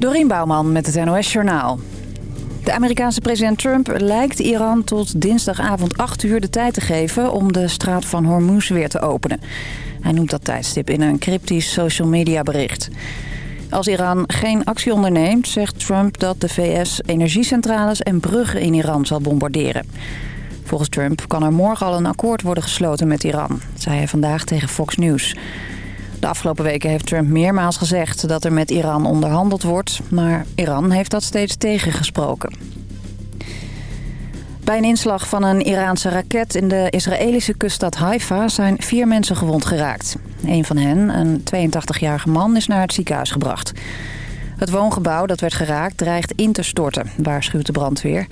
Dorien Bouwman met het NOS Journaal. De Amerikaanse president Trump lijkt Iran tot dinsdagavond 8 uur de tijd te geven... om de straat van Hormuz weer te openen. Hij noemt dat tijdstip in een cryptisch social media bericht. Als Iran geen actie onderneemt, zegt Trump dat de VS energiecentrales en bruggen in Iran zal bombarderen. Volgens Trump kan er morgen al een akkoord worden gesloten met Iran, zei hij vandaag tegen Fox News. De afgelopen weken heeft Trump meermaals gezegd dat er met Iran onderhandeld wordt, maar Iran heeft dat steeds tegengesproken. Bij een inslag van een Iraanse raket in de Israëlische kuststad Haifa zijn vier mensen gewond geraakt. Een van hen, een 82-jarige man, is naar het ziekenhuis gebracht. Het woongebouw dat werd geraakt dreigt in te storten, waarschuwt de brandweer.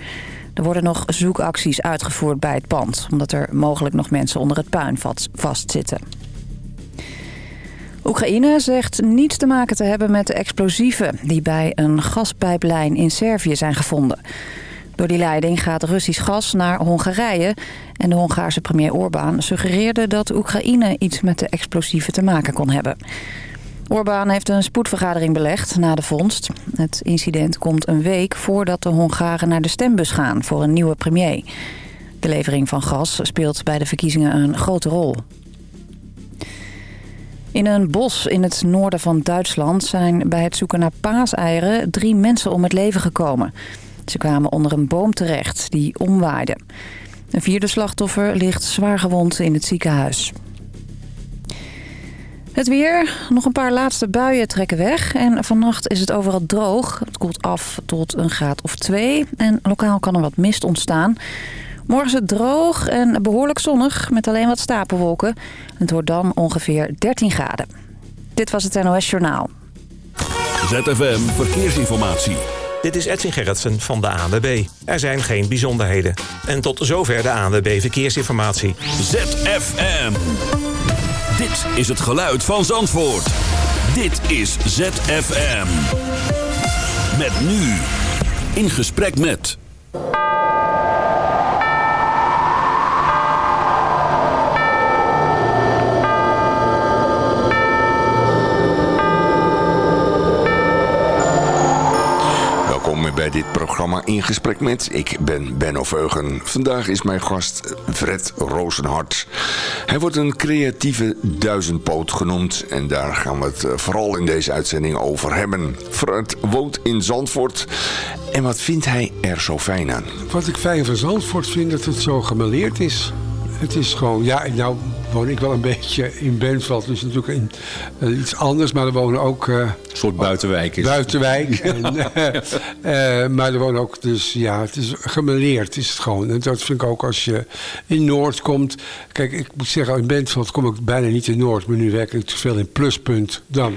Er worden nog zoekacties uitgevoerd bij het pand... omdat er mogelijk nog mensen onder het puin vastzitten. Oekraïne zegt niets te maken te hebben met de explosieven... die bij een gaspijplijn in Servië zijn gevonden. Door die leiding gaat Russisch gas naar Hongarije... en de Hongaarse premier Orbán suggereerde dat Oekraïne iets met de explosieven te maken kon hebben. Orbán heeft een spoedvergadering belegd na de vondst. Het incident komt een week voordat de Hongaren naar de stembus gaan voor een nieuwe premier. De levering van gas speelt bij de verkiezingen een grote rol. In een bos in het noorden van Duitsland zijn bij het zoeken naar paaseieren drie mensen om het leven gekomen. Ze kwamen onder een boom terecht die omwaaide. Een vierde slachtoffer ligt zwaar gewond in het ziekenhuis. Het weer. Nog een paar laatste buien trekken weg. En vannacht is het overal droog. Het koelt af tot een graad of twee. En lokaal kan er wat mist ontstaan. Morgen is het droog en behoorlijk zonnig met alleen wat stapelwolken. Het wordt dan ongeveer 13 graden. Dit was het NOS Journaal. ZFM Verkeersinformatie. Dit is Edwin Gerritsen van de ANWB. Er zijn geen bijzonderheden. En tot zover de ANWB Verkeersinformatie. ZFM. Dit is het geluid van Zandvoort. Dit is ZFM. Met nu. In gesprek met... bij dit programma In Gesprek Met. Ik ben Benno Veugen. Vandaag is mijn gast Fred Rozenhart. Hij wordt een creatieve duizendpoot genoemd. En daar gaan we het eh, vooral in deze uitzending over hebben. Fred woont in Zandvoort. En wat vindt hij er zo fijn aan? Wat ik fijn van Zandvoort vind, dat het zo gemaleerd is. Het is gewoon, ja, nou woon ik wel een beetje in Bentveld. Dus natuurlijk in, uh, iets anders. Maar er wonen ook... Uh, een soort buitenwijk is Buitenwijk. En, uh, maar er wonen ook dus... Ja, het is gemeleerd is het gewoon. En dat vind ik ook als je in Noord komt. Kijk, ik moet zeggen, in Bentveld kom ik bijna niet in Noord. Maar nu werk ik te veel in Pluspunt dan.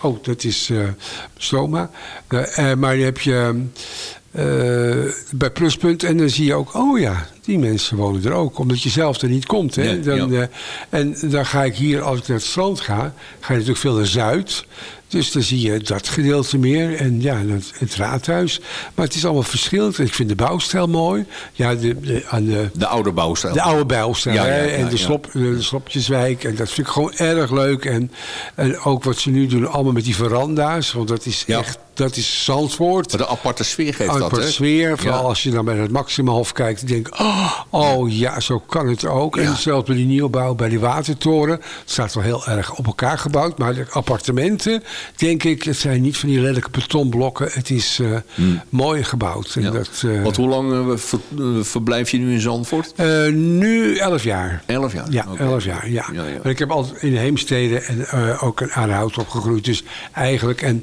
Oh, dat is Stoma. maar dan heb je... bij Pluspunt en dan zie je ook... Oh ja, die mensen wonen er ook, omdat je zelf er niet komt. Hè? dan, uh, en dan ga ik hier, als ik naar het strand ga, ga je natuurlijk veel naar Zuid. Dus dan zie je dat gedeelte meer. En ja, het, het raadhuis. Maar het is allemaal verschillend. Ik vind de bouwstijl mooi. Ja, de, de, aan de, de oude bouwstijl. De oude bouwstijl. Ja, ja, ja, en de, slop, de Slopjeswijk. En dat vind ik gewoon erg leuk. En, en ook wat ze nu doen, allemaal met die veranda's. Want dat is echt, dat is Zandvoort. Maar de aparte sfeer geeft een dat, aparte sfeer. Vooral als je dan bij het Maximalhof kijkt. denk ik, oh, oh ja, zo kan het ook. En zelfs bij die nieuwbouw, bij die watertoren. Het staat wel heel erg op elkaar gebouwd. Maar de appartementen denk ik, het zijn niet van die lelijke betonblokken. Het is uh, hmm. mooi gebouwd. En ja. dat, uh, Want hoe lang ver, verblijf je nu in Zandvoort? nu elf jaar. Elf jaar? Ja, okay. elf jaar, ja. ja, ja. ik heb altijd in Heemstede en ook een aanhoud opgegroeid. Dus eigenlijk, en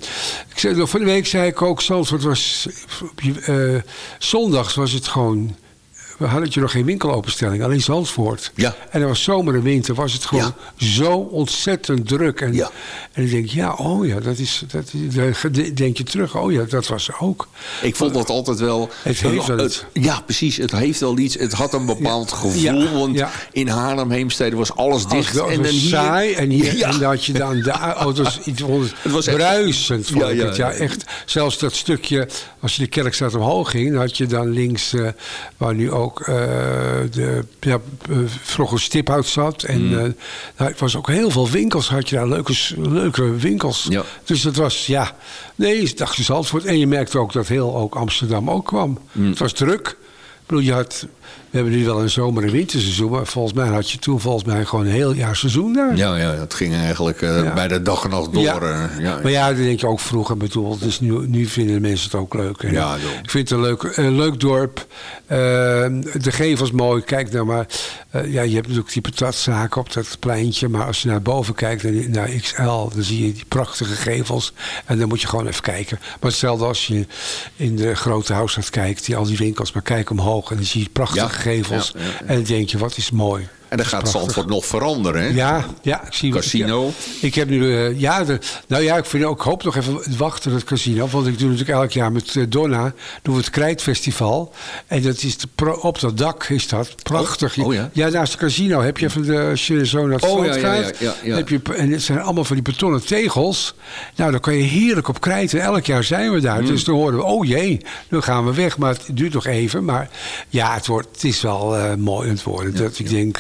ik zei, van de week zei ik ook, Zandvoort was, zondags was het gewoon we hadden je nog geen winkelopenstelling, alleen Zandvoort. Ja. En er was zomer en winter, was het gewoon ja. zo ontzettend druk. En, ja. en ik denk, ja, oh ja, dat is, dat is, denk je terug, oh ja, dat was ook. Ik vond dat altijd wel... Het heeft wel iets. Ja, precies, het heeft wel iets. Het had een bepaald gevoel, want in Haarlem, Heemstede was alles dicht. En dan hier, saai, en hier en dan had je dan de auto's, iets het was bruisend, vond ik het. Ja, echt. Zelfs dat stukje, als je de Kerkstraat omhoog ging, had je dan links, uh, waar nu ook ook de, ja, vroeger stiphout zat. En mm. nou, het was ook heel veel winkels. Had je daar leuke, leuke winkels. Ja. Dus dat was, ja... Nee, dacht je Zandvoort. En je merkte ook dat heel ook Amsterdam ook kwam. Mm. Het was druk. Ik bedoel, je had we hebben nu wel een zomer- en winterseizoen. Maar volgens mij had je toen volgens mij gewoon een heel jaar seizoen daar. Ja, ja dat ging eigenlijk uh, bij de dag en nacht door. Ja. Uh, ja. Maar ja, dan denk je ook vroeger bedoeld. Dus nu, nu vinden mensen het ook leuk. ja, ik vind het een leuk, een leuk dorp. Uh, de gevels mooi. Kijk nou maar. ja, je hebt natuurlijk die patatzaken op dat pleintje. Maar als je naar boven kijkt, naar XL, dan zie je die prachtige gevels. En dan moet je gewoon even kijken. Maar hetzelfde als je in de grote Houtstad kijkt, die al die winkels. Maar kijk omhoog en dan zie je prachtige gevels. En dan denk je, wat is mooi. En dan gaat Zandvoort nog veranderen, hè? Ja, ja. Ik zie casino. Ik, ik heb nu, uh, ja, de, nou ja, ik, vind ook, hoop nog even wachten, het casino. Want ik doe natuurlijk elk jaar met uh, Donna, doen we het Krijtfestival. En dat is de, op dat dak is dat, prachtig. Oh, oh ja? Ja, naast het casino heb je even, de, als je zo naar het oh, ja, gaat, ja, ja, heb je, en het zijn allemaal van die betonnen tegels. Nou, dan kan je heerlijk op krijten. Elk jaar zijn we daar. Mm. Dus dan horen we, oh jee, nu gaan we weg. Maar het duurt nog even. Maar ja, het, wordt, het is wel uh, mooi aan het worden. dat ik denk...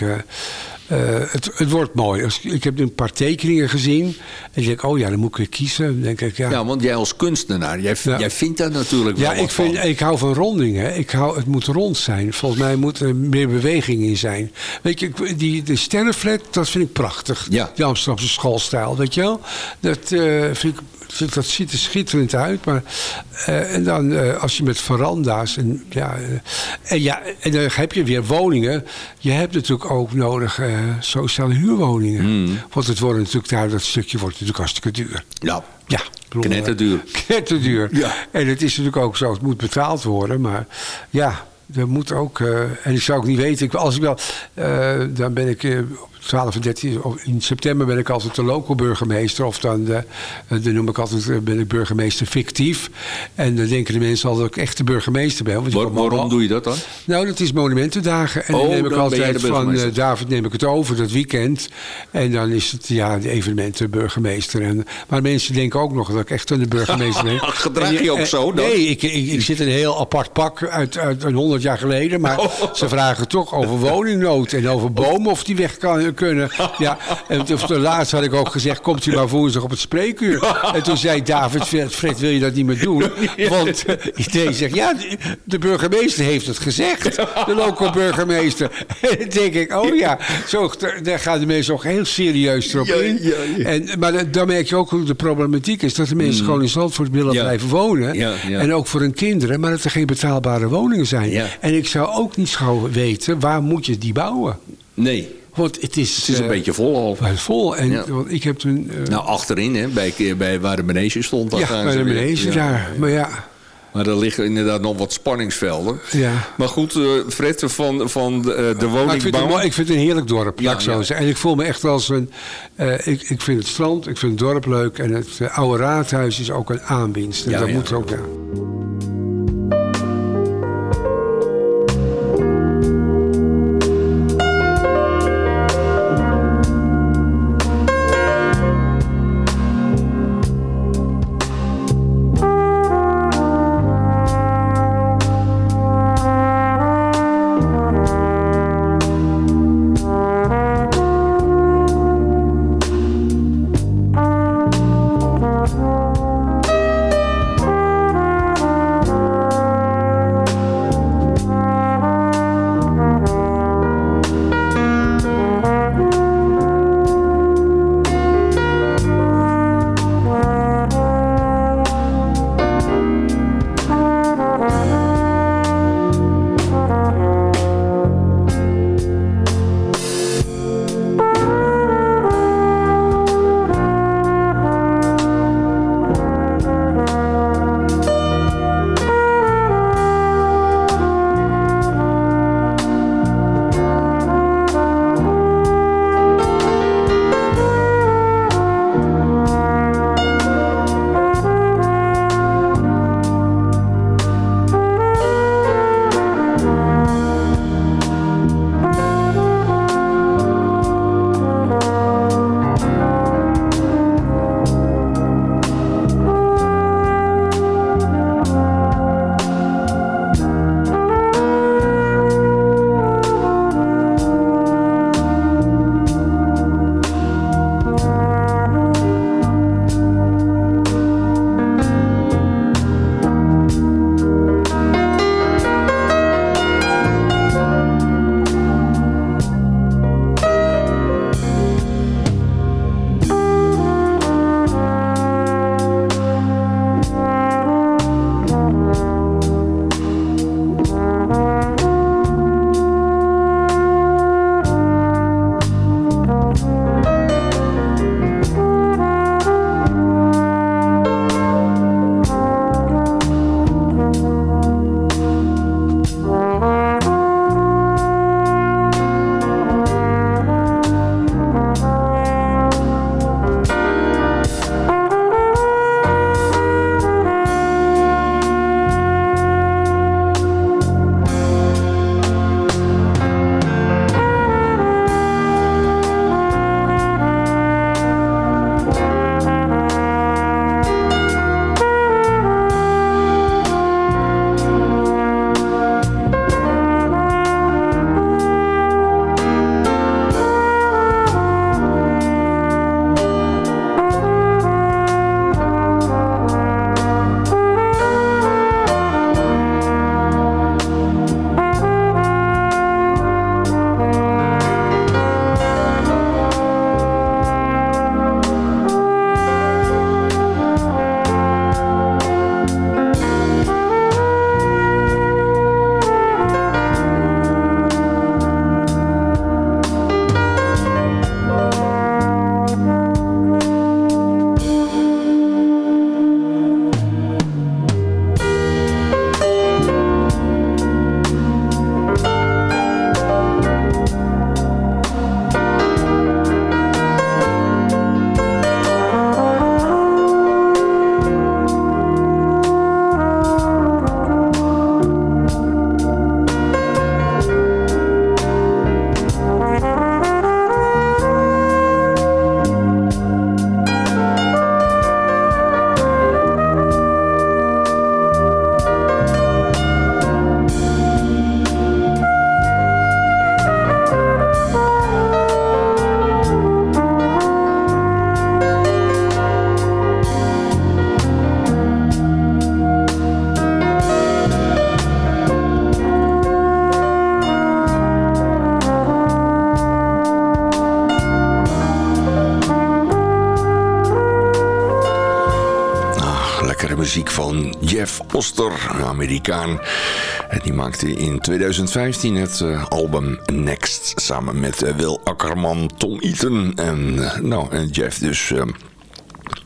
Uh, het, het, wordt mooi. Ik heb een paar tekeningen gezien. En ik denk, oh ja, dan moet ik weer kiezen. Denk ik, ja. ja, want jij als kunstenaar, jij, jij vindt dat natuurlijk wel Ja, ik, vind, ik hou van rondingen. Ik hou, het moet rond zijn. Volgens mij moet er meer beweging in zijn. Weet je, die, de sterrenflat, dat vind ik prachtig. Ja. Die Amsterdamse schoolstijl, weet je wel. Dat uh, vind ik dat ziet er schitterend uit. Maar, uh, en dan uh, als je met veranda's en ja, uh, en ja, en dan heb je weer woningen. Je hebt natuurlijk ook nodig sociale huurwoningen. Mm. Want het wordt natuurlijk daar, dat stukje wordt natuurlijk hartstikke duur. Ja. Ja. Knetterduur. Knetterduur. Ja. En het is natuurlijk ook zo, het moet betaald worden. Maar ja, er moet ook, en ik zou ook niet weten, ik, als ik wel, dan ben ik 12 en 13, in september ben ik altijd de local burgemeester. Of dan, de, de noem ik altijd, eh, ben ik burgemeester fictief. En dan denken de mensen al dat ik echt de burgemeester ben. Want waarom doe je dat dan? Nou, dat is monumentendagen. En dan oh, neem ik altijd van uh, David neem ik het over, dat weekend. En dan is het ja, de evenementenburgemeester. En, maar mensen denken ook nog dat ik echt de burgemeester ben. Gedraag je ook zo dan? Nee, ik, ik, ik, zit in een heel apart pak uit, uit een honderd jaar geleden. Maar oh. ze vragen toch over woningnood en over bomen of die weg kan kunnen. Ja, en de laatst had ik ook gezegd, komt u maar woensdag op het spreekuur. En toen zei David, Fred, wil je dat niet meer doen? Want uh, iedereen zegt, ja, de burgemeester heeft het gezegd. De lokale burgemeester. En dan denk ik, oh ja, zo, daar gaan de mensen ook heel serieus erop in. En, maar dan merk je ook hoe de problematiek is. Dat de mensen mm. gewoon in Zandvoort willen blijven wonen. En ook voor hun kinderen. Maar dat er geen betaalbare woningen zijn. En ik zou ook niet gauw weten, waar moet je die bouwen? Nee. Want het is, het is een uh, beetje vol al. Vol. En, ja. want ik heb toen, uh, nou, achterin, hè, bij, bij waar de manege stond. Ja, bij de manege ja. daar. Maar ja... Maar er liggen inderdaad nog wat spanningsvelden. Ja. Maar goed, uh, Fred, van, van de, de woningbouw... Ik vind, het, ik vind het een heerlijk dorp, ja, laat ik zo zeggen. En ik voel me echt als een... Uh, ik, ik vind het strand, ik vind het dorp leuk. En het uh, oude raadhuis is ook een aanwinst. En dat moet er ook, ja. En die maakte in 2015 het eh, album Next samen met uh, Wil Akkerman, Tom Eaton en, nou, en Jeff. Dus... Uh,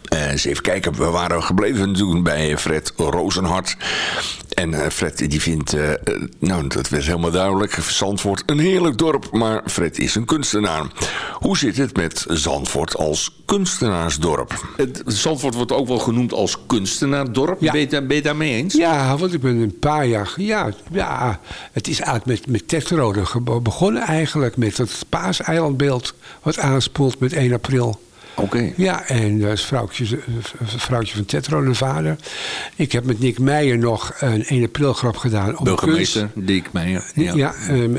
eens even kijken, we waren gebleven toen bij Fred Rozenhart. En uh, Fred die vindt, uh, nou dat werd helemaal duidelijk, Zandvoort een heerlijk dorp, maar Fred is een kunstenaar. Hoe zit het met Zandvoort als kunstenaarsdorp? Het, Zandvoort wordt ook wel genoemd als kunstenaardorp. Ja. Ben, je, ben je daarmee eens? Ja, want ik ben een paar jaar, ja, ja het is eigenlijk met, met Tetrode begonnen eigenlijk met het paaseilandbeeld wat aanspoelt met 1 april. Oké. Ja, en dat is vrouwtje, vrouwtje van Tetro, de vader. Ik heb met Nick Meijer nog een 1 april grap gedaan. Burgemeester Nick Meijer. Ja, ja um,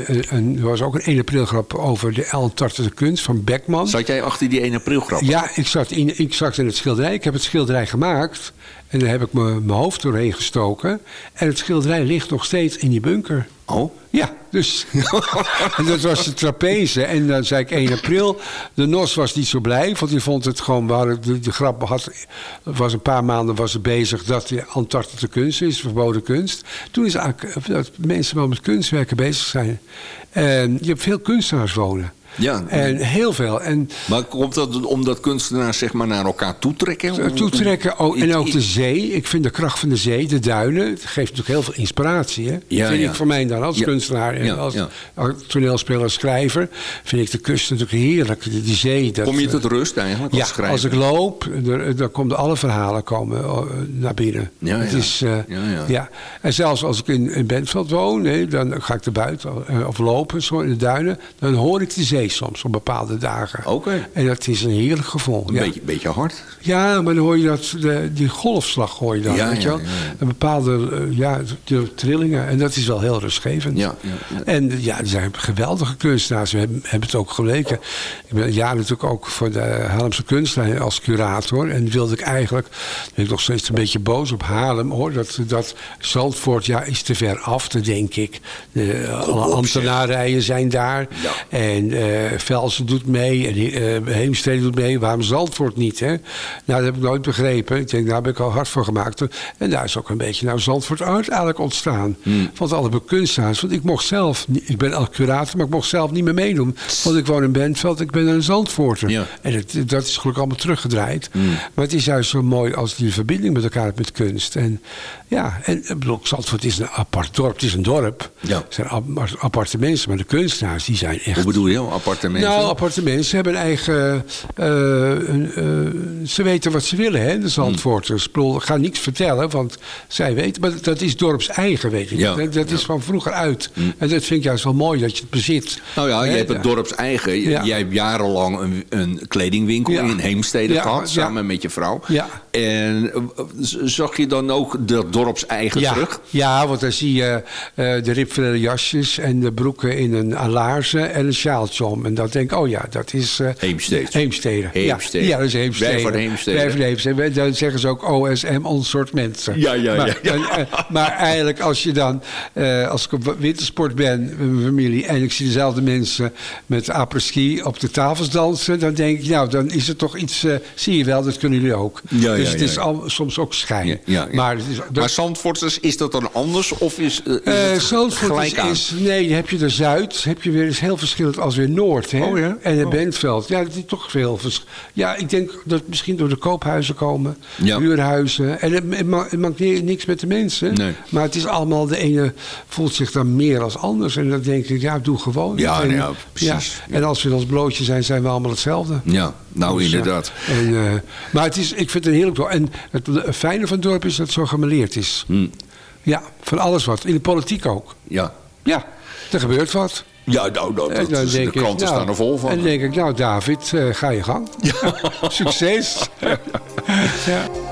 er was ook een 1 april grap over de Antarctische kunst van Beckman. Zat jij achter die 1 april grap? Ja, ik zat, in, ik zat in het schilderij. Ik heb het schilderij gemaakt. En daar heb ik mijn hoofd doorheen gestoken. En het schilderij ligt nog steeds in die bunker. Oh? Ja, dus dat was de trapeze. En dan zei ik 1 april. De NOS was niet zo blij, want die vond het gewoon... De, de grap had, was een paar maanden was het bezig dat de Antarctische kunst is, verboden kunst. Toen is eigenlijk dat mensen wel met kunstwerken bezig zijn. En je hebt veel kunstenaars wonen. Ja. En heel veel. En, maar komt dat omdat kunstenaars zeg maar naar elkaar toetrekken? Toetrekken oh, en ook de zee. Ik vind de kracht van de zee, de duinen, het geeft natuurlijk heel veel inspiratie. Hè? Ja, vind ik voor mij dan als kunstenaar en als, toneelspeler, schrijver, vind ik de kust natuurlijk heerlijk. De, zee. Dat, Kom je tot rust eigenlijk als ja, schrijver? als ik loop, dan komen alle verhalen komen eh, naar binnen. Ja, het Is, uh, ja, En zelfs als ik in, in Bentveld woon, hè, dan ga ik er buiten of lopen zo in de duinen, dan hoor ik de zee soms op bepaalde dagen. Oké. En dat is een heerlijk gevoel. Een beetje, beetje hard. Ja, maar dan hoor je dat, de, die golfslag hoor je dan, ja, weet je wel. Een bepaalde uh, ja, de trillingen. En dat is wel heel rustgevend. Ja, En ja, er zijn geweldige kunstenaars. We hebben, hebben het ook geleken. Ik ben ja natuurlijk ook voor de Haarlemse kunstlijn als curator. En wilde ik eigenlijk, ben ik nog steeds een beetje boos op Haarlem hoor. Dat, dat Zandvoort ja, is te ver af, denk ik. De, alle ambtenarijen zijn daar. En uh, Velsen doet mee. En uh, Heemstede doet mee. Waarom Zandvoort niet? Hè? Nou, dat heb ik nooit begrepen. Ik denk, daar heb ik al hard voor gemaakt. En daar is ook een beetje nou Zandvoort uit eigenlijk ontstaan. Hmm. Want alle kunstenaars. Want ik mocht zelf, ik ben al curator, maar ik mocht zelf niet meer meedoen. Want ik woon in Bentveld, ik ben een Zandvoorter. Ja. En het, dat is gelukkig allemaal teruggedraaid. Hmm. Maar het is juist zo mooi als die verbinding met elkaar hebt met kunst. En ja, en ik bedoel, Zandvoort is een apart dorp. Het is een dorp. Ja. Het zijn aparte mensen, maar de kunstenaars die zijn echt... Hoe bedoel je, Nou, aparte mensen hebben een eigen... Uh, uh, ze weten wat ze willen, hè, de Zandvoorters. Hmm. Ik ga niets vertellen, want zij weten... Maar dat is dorps-eigen, weet je. Ja. Dat, dat is van vroeger uit. Hmm. En dat vind ik juist wel mooi, dat je het bezit. Nou ja, je hebt het dorps-eigen. Ja. Jij hebt jarenlang een, een kledingwinkel in Heemstede gehad, samen met je vrouw. Ja. En zag je dan ook dat dorps-eigen terug? Ja, want dan zie je uh, de ribvrede jasjes en de broeken in een laarzen en een sjaaltje En dan denk ik, oh ja, dat is... Uh, Heemstede. Heemstede. Heemstede. Ja, dat is Heemstede. Wij van Heemstede. Wij van Heemstede. Dan zeggen ze ook OSM, ons soort mensen. Ja, ja, maar, ja. ja. Uh, maar eigenlijk als je dan, uh, als ik op wintersport ben met mijn familie en ik zie dezelfde mensen met apres-ski op de tafels dansen, dan denk ik, nou, dan is het toch iets, zie je wel, dat kunnen jullie ook. Ja, dus ja, het is al, soms ook schijn. Maar, het is, dat, maar Zandvoorters, is dat dan anders of is, is is, nee, heb je de Zuid, heb je weer, is heel verschillend als weer Noord. Hè? Oh, ja? En het oh. Bentveld. Ja, dat is toch veel Ja, ik denk dat het misschien door de koophuizen komen. Ja. Huurhuizen. En het, het, maakt, het maakt niks met de mensen. Nee. Maar het is allemaal, de ene voelt zich dan meer als anders. En dan denk ik, ja, doe gewoon. Ja, en, ja precies. Ja. En als we in ons blootje zijn, zijn we allemaal hetzelfde. Ja, nou dus, inderdaad. En, uh, maar het is, ik vind het een heerlijk dorp. En het fijne van het dorp is dat het zo gemeleerd is. Hmm. Ja, van alles wat. In de politiek ook. Ja. Ja, er gebeurt wat. Ja, nou, nou dat, dat, de kranten nou, staan er vol van. En dan denk ik, nou David, uh, ga je gang. Ja. Succes. ja.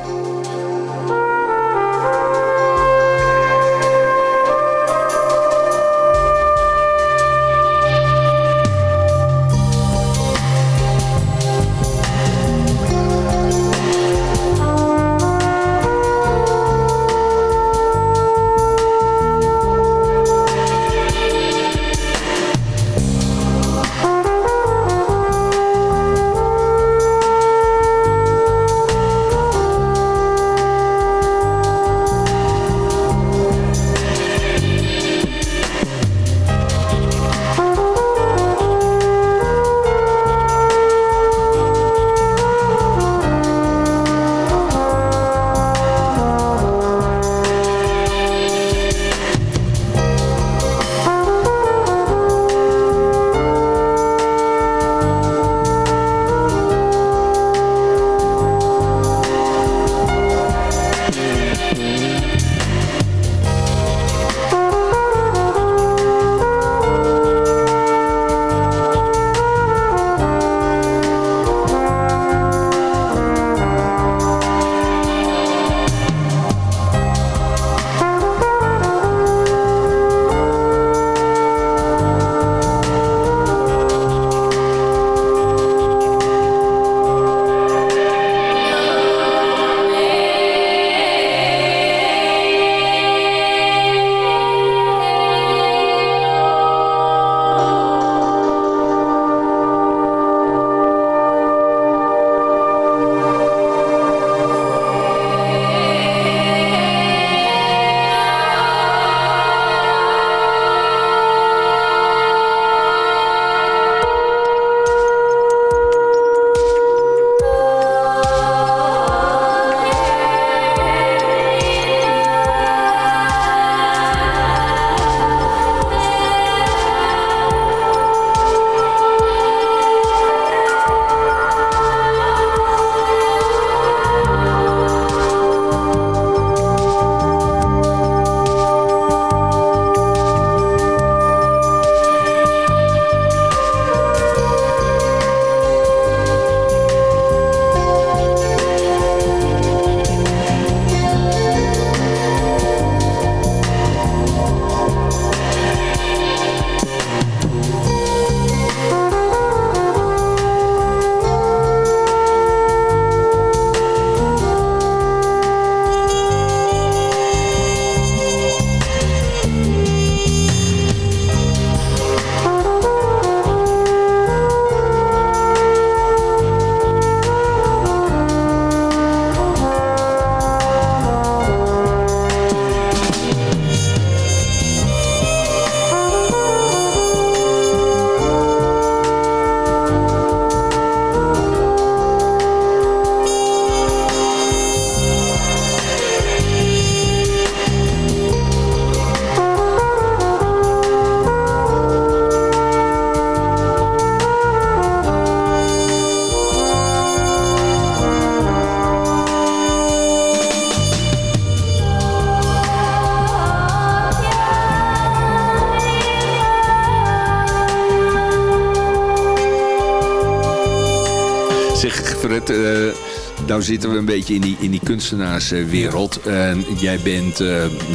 Nou zitten we een beetje in die, in die kunstenaarswereld. En jij bent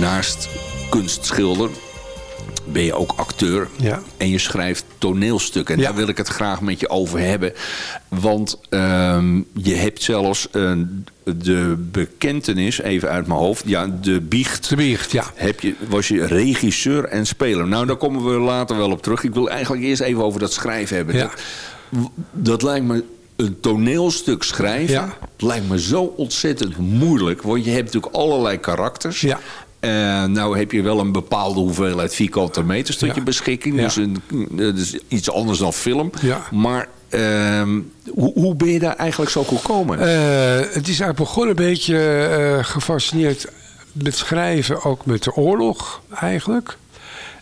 naast kunstschilder ben je ook acteur. Ja. En je schrijft toneelstukken. En daar wil ik het graag met je over hebben. Want ehm, je hebt zelfs de bekentenis, even uit mijn hoofd. Ja, de biecht. De biecht, ja. Heb je, was je regisseur en speler. Nou, daar komen we later wel op terug. Ik wil eigenlijk eerst even over dat schrijven hebben. Ja. Dat, dat lijkt me een toneelstuk schrijven ja. lijkt me zo ontzettend moeilijk. Want je hebt natuurlijk allerlei karakters. Ja. En nou heb je wel een bepaalde hoeveelheid vierkante meters tot je beschikking. Dus, een, dus iets anders dan film. Maar ehm, hoe, hoe, ben je daar eigenlijk zo gekomen? Uh, het is eigenlijk begonnen een beetje gefascineerd met schrijven. Ook met de oorlog eigenlijk.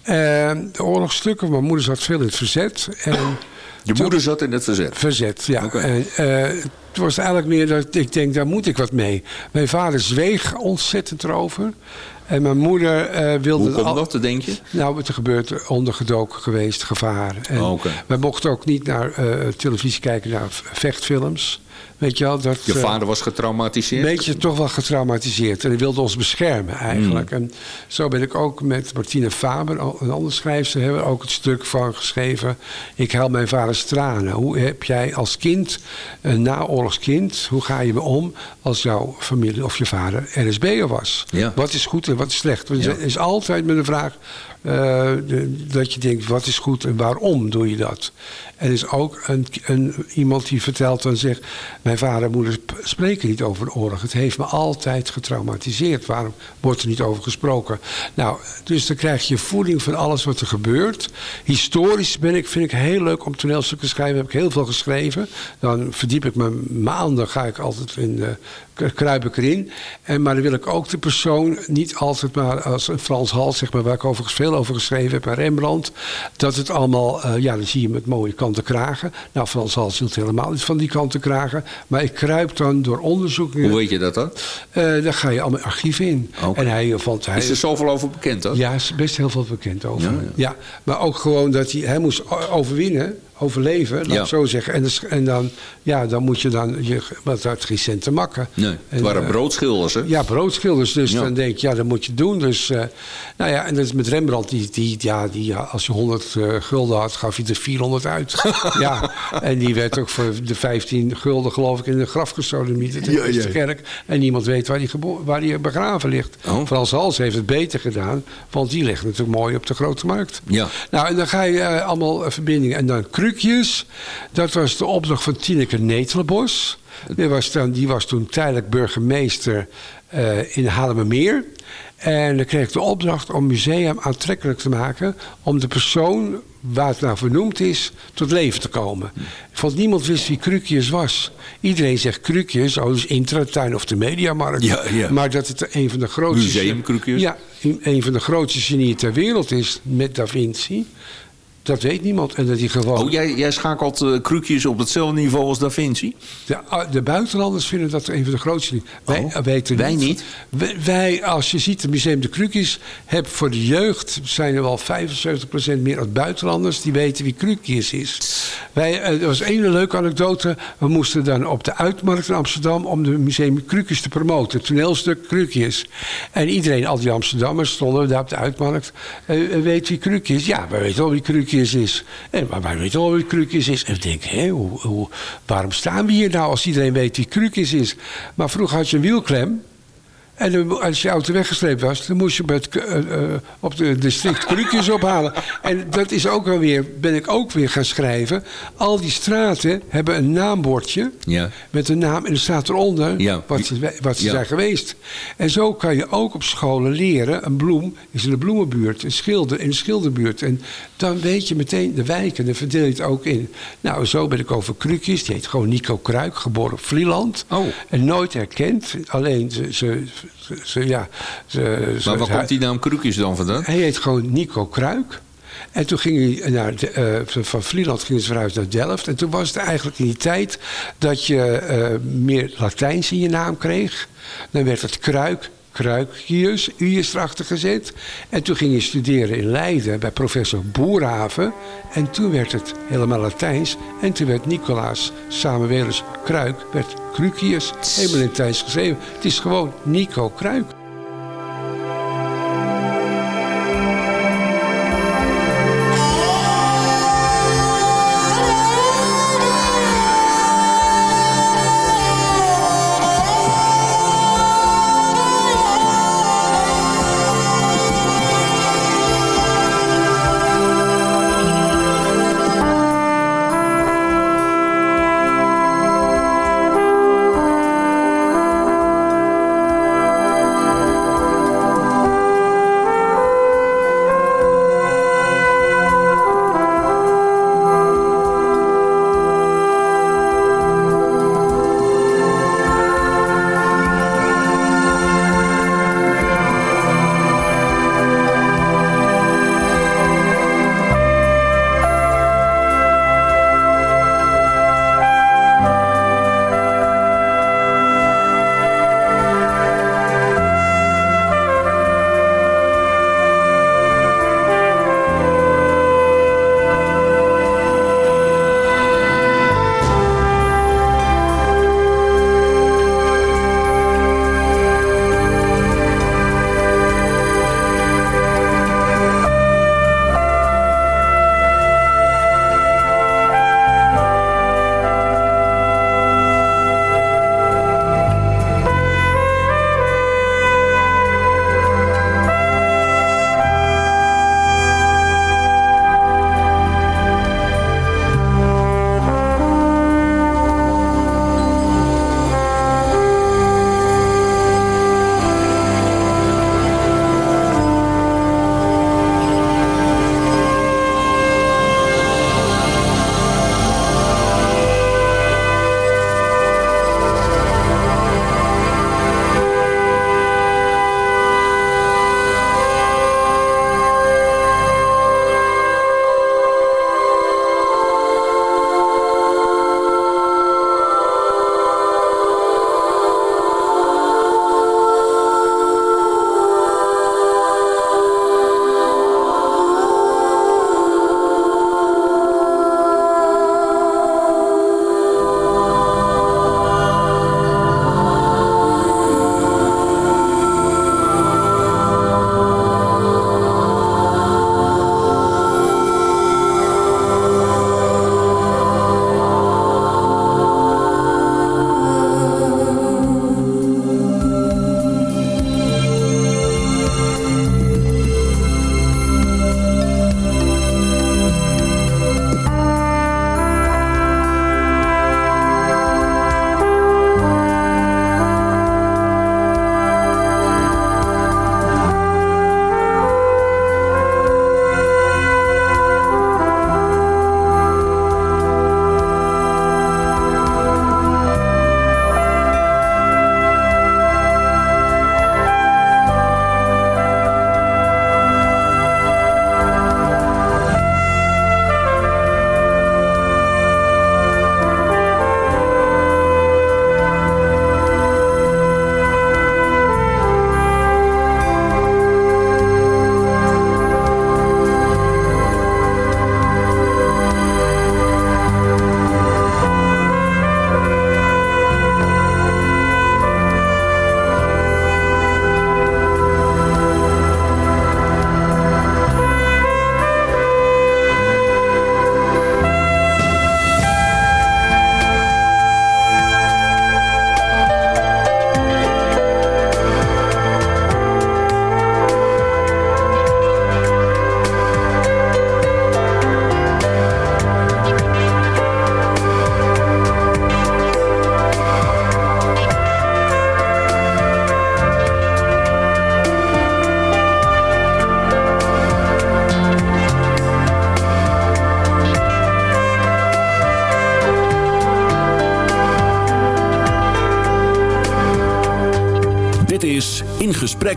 De oorlogstukken. Mijn moeder zat veel in het verzet. En je moeder zat in het verzet? Verzet, ja. En, het was eigenlijk meer dat ik denk, daar moet ik wat mee. Mijn vader zweeg ontzettend erover. En mijn moeder uh, wilde... Hoe komt dat, denk je? Nou, het er gebeurt ondergedoken geweest, gevaar. En oh, Wij mochten ook niet naar uh, televisie kijken, naar vechtfilms. Weet je wel, dat, je vader was getraumatiseerd? Een beetje toch wel getraumatiseerd. En hij wilde ons beschermen eigenlijk. Hmm. En zo ben ik ook met Martine Faber, een andere schrijfster, hebben ook het stuk van geschreven. Ik hel mijn vaders tranen. Hoe heb jij als kind, een naoorlogskind, hoe ga je me om als jouw familie of je vader RSB'er was? Wat is goed en wat is slecht? Het is altijd met de vraag, uh, dat je denkt, wat is goed en waarom doe je dat? Er is ook een, een, iemand die vertelt en zegt... mijn vader en moeder spreken niet over de oorlog. Het heeft me altijd getraumatiseerd. Waarom wordt er niet over gesproken? Nou, dus dan krijg je voeding van alles wat er gebeurt. Historisch ben ik, vind ik heel leuk om toneelstukken te schrijven. Heb ik heel veel geschreven. Dan verdiep ik me maanden, ga ik altijd in de kruip ik erin. En, maar dan wil ik ook de persoon niet altijd maar als een Frans Hals, zeg maar, waar ik overigens veel over geschreven heb, en Rembrandt, dat het allemaal, uh, ja, dan zie je met mooie kanten kragen. Nou, Frans Hals hield helemaal niet van die kanten kragen. Maar ik kruip dan door onderzoeken. Hoe weet je dat dan? Uh, daar ga je allemaal archief in. En hij vond, hij, is er zoveel over bekend, hoor? Ja, is best heel veel bekend over. Ja, ja. maar ook gewoon dat hij, hij moest overwinnen overleven, laat ik zo zeggen. En, en, dan, ja, dan moet je dan, je, want geen cent te makken. Nee, het waren uh, broodschilders, hè? Ja, broodschilders. Dus dan denk ik, ja, dat moet je doen. Dus, uh, nou ja, en dat is met Rembrandt, die, die, ja, die, als je 100 uh, eh, gulden had, gaf je er 400 uit. ja, en die werd ook voor de 15 gulden, geloof ik, in de grafgesodemiet in de ja, kerk. En niemand weet waar die, waar die begraven ligt. Oh. Frans Hals heeft het beter gedaan, want die ligt natuurlijk mooi op de grote markt. Ja. Nou, en dan ga je allemaal verbindingen. En dan Krukjes. Dat was de opdracht van Tineke Netelenbos. Die was, dan, die was toen tijdelijk burgemeester uh, in Haarlemmermeer. En dan kreeg ik de opdracht om museum aantrekkelijk te maken... om de persoon waar het naar vernoemd is, tot leven te komen. Want niemand wist wie Krukjes was. Iedereen zegt Krukjes, oh, dus Intratuin of de Mediamarkt. Ja, ja. Maar dat het een van de grootste... Museum Krukjes? Ja, een van de grootste genieën ter wereld is met Da Vinci... Dat weet niemand. En dat gewoon... Oh, jij, jij schakelt uh, krukjes op hetzelfde niveau als Da Vinci? De, ah, de buitenlanders vinden dat een van de grootste. Wij oh, weten wij niet. Wij, als je ziet, het Museum de Krukjes... heb voor de jeugd zijn er wel 75% meer als buitenlanders... die weten wie Krukjes is. Wij, eh, er was één leuke anekdote. We moesten dan op de Uitmarkt in Amsterdam... om de Museum Krukjes te promoten. toneelstuk Krukjes. En iedereen, al die Amsterdammers, stonden daar op de Uitmarkt. Uh, weet wie Krukjes? Ja, we weten wel wie Krukjes is. En, maar wij weten al wie Krukjes is. En we denken, hé, hoe, hoe, waarom staan we hier nou als iedereen weet wie Krukjes is? Maar vroeger had je een wielklem. En als je auto weggestreept was, dan moest je met, uh, op de district krukjes ophalen. En dat is ook alweer, ben ik ook weer gaan schrijven. Al die straten hebben een naambordje ja. met een naam en er staat eronder ja. wat ze, wat ze zijn geweest. En zo kan je ook op scholen leren. Een bloem is in de bloemenbuurt, een schilder in de schilderbuurt. En dan weet je meteen de wijken, dan verdeel je het ook in. Nou, zo ben ik over krukjes. Die heet gewoon Nico Kruik, geboren op Vlieland. Oh. En nooit herkend. Alleen ze, ze ze, ja, ze, maar waar komt die naam Kroekjes dan vandaan? Hij heet gewoon Nico Kruik. En toen ging hij naar de, uh, van Vlieland ging ze verhuisd naar Delft. En toen was het eigenlijk in die tijd dat je uh, meer Latijns in je naam kreeg. Dan werd het Kruik Kruikius, U is erachter gezet. En toen ging je studeren in Leiden bij professor Boerhaven. En toen werd het helemaal Latijns. En toen werd Nicolaas Samuelus Kruik, werd Krukius, helemaal in Latijns geschreven. Het is gewoon Nico Kruik.